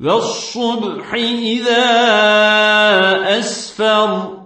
والصبح إذا أسفر